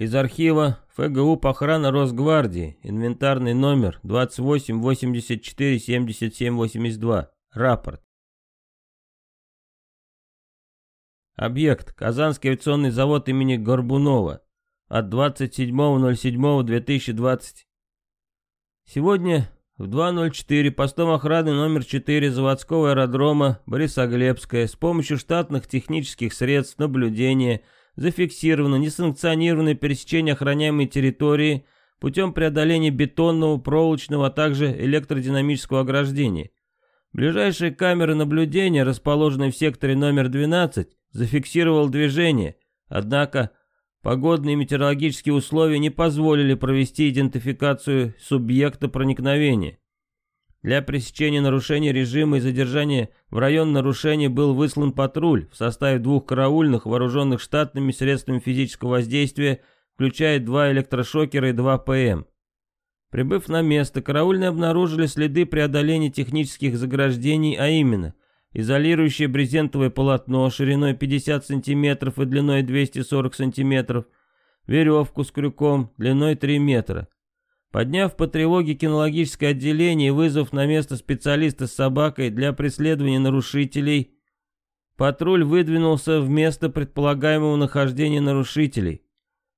Из архива ФГУ Похрана Росгвардии, инвентарный номер 28847782. Рапорт. Объект. Казанский авиационный завод имени Горбунова. От 27.07.2020. Сегодня в 2.04 постом охраны номер 4 заводского аэродрома Борисоглебская с помощью штатных технических средств наблюдения – зафиксировано несанкционированное пересечение охраняемой территории путем преодоления бетонного, проволочного, а также электродинамического ограждения. Ближайшие камеры наблюдения, расположенные в секторе номер 12, зафиксировал движение, однако погодные и метеорологические условия не позволили провести идентификацию субъекта проникновения. Для пресечения нарушения режима и задержания в район нарушения был выслан патруль в составе двух караульных, вооруженных штатными средствами физического воздействия, включая два электрошокера и два ПМ. Прибыв на место, караульные обнаружили следы преодоления технических заграждений, а именно изолирующее брезентовое полотно шириной 50 см и длиной 240 см, веревку с крюком длиной 3 метра. Подняв по тревоге кинологическое отделение и вызвав на место специалиста с собакой для преследования нарушителей, патруль выдвинулся в место предполагаемого нахождения нарушителей,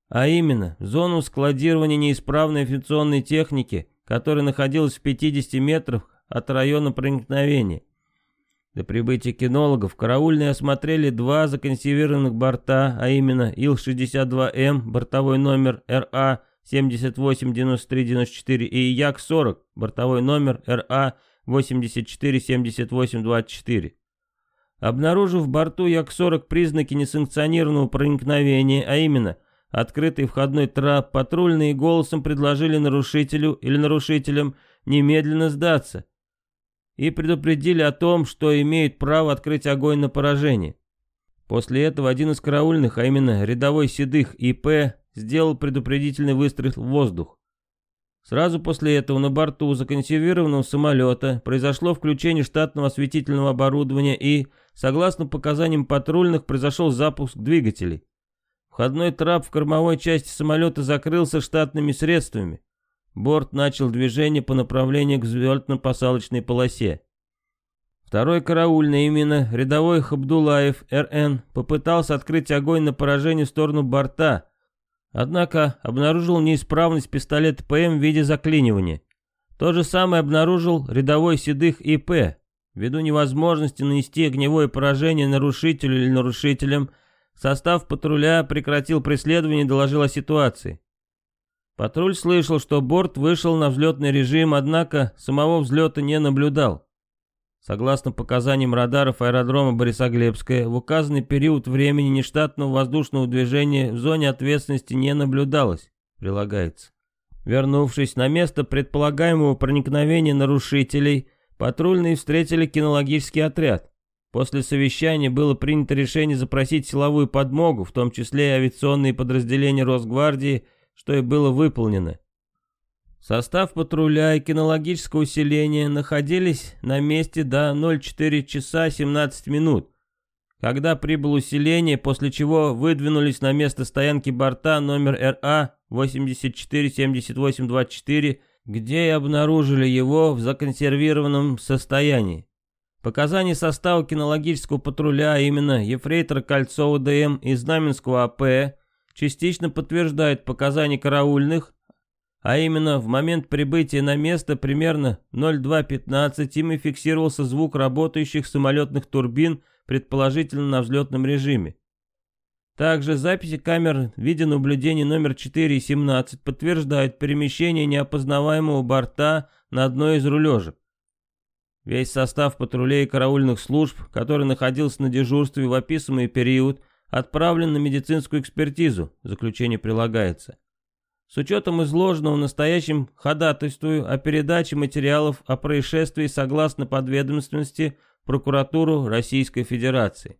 а именно в зону складирования неисправной авиационной техники, которая находилась в 50 метрах от района проникновения. До прибытия кинологов караульные осмотрели два законсервированных борта, а именно Ил-62М, бортовой номер РА 78 93 94 и Як-40, бортовой номер РА 84 78 24. Обнаружив в борту Як-40 признаки несанкционированного проникновения, а именно открытый входной трап, патрульные голосом предложили нарушителю или нарушителям немедленно сдаться и предупредили о том, что имеют право открыть огонь на поражение. После этого один из караульных, а именно рядовой Седых ИП, сделал предупредительный выстрел в воздух. Сразу после этого на борту законсервированного самолета произошло включение штатного осветительного оборудования и, согласно показаниям патрульных, произошел запуск двигателей. Входной трап в кормовой части самолета закрылся штатными средствами. Борт начал движение по направлению к взлетно-посадочной полосе. Второй караульный, именно рядовой Хабдулаев, РН, попытался открыть огонь на поражение в сторону борта, Однако обнаружил неисправность пистолета ПМ в виде заклинивания. То же самое обнаружил рядовой Седых ИП. Ввиду невозможности нанести огневое поражение нарушителю или нарушителям, состав патруля прекратил преследование и доложил о ситуации. Патруль слышал, что борт вышел на взлетный режим, однако самого взлета не наблюдал. Согласно показаниям радаров аэродрома Борисоглебская, в указанный период времени нештатного воздушного движения в зоне ответственности не наблюдалось, прилагается. Вернувшись на место предполагаемого проникновения нарушителей, патрульные встретили кинологический отряд. После совещания было принято решение запросить силовую подмогу, в том числе и авиационные подразделения Росгвардии, что и было выполнено. Состав патруля и кинологического усиления находились на месте до 04 часа 17 минут, когда прибыл усиление, после чего выдвинулись на место стоянки борта номер РА 847824, где и обнаружили его в законсервированном состоянии. Показания состава кинологического патруля, а именно ефрейтора Кольцова ДМ и Знаменского АП, частично подтверждают показания караульных, а именно в момент прибытия на место примерно 02.15 ими фиксировался звук работающих самолетных турбин, предположительно на взлетном режиме. Также записи камер видеонаблюдения номер 4 и 17 подтверждают перемещение неопознаваемого борта на одной из рулежек. Весь состав патрулей и караульных служб, который находился на дежурстве в описанный период, отправлен на медицинскую экспертизу, заключение прилагается. С учетом изложенного настоящим ходатайствую о передаче материалов о происшествии согласно подведомственности в прокуратуру Российской Федерации.